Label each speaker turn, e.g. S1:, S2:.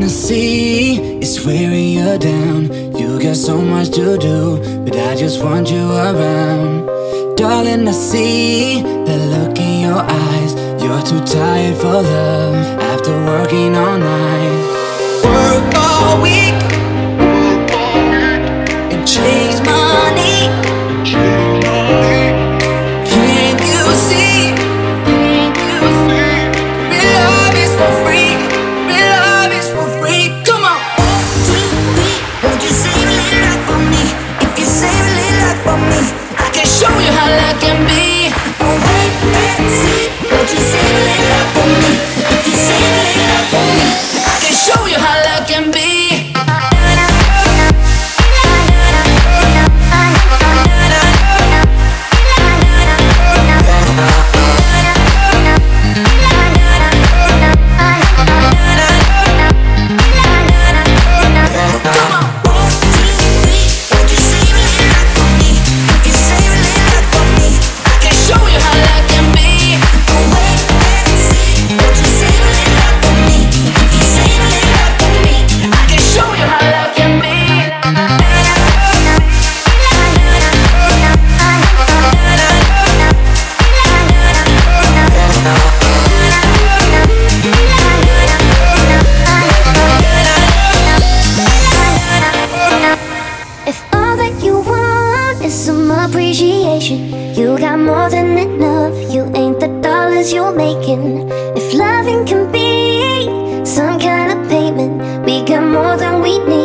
S1: the sea is wearing you down. You got so much to do, but I just want you around. Darling, I see the look in your eyes. You're too tired for love after working all night. Work all week.
S2: appreciation. You got more than enough. You ain't the dollars you're making. If loving can be some kind of payment, we got more than we need.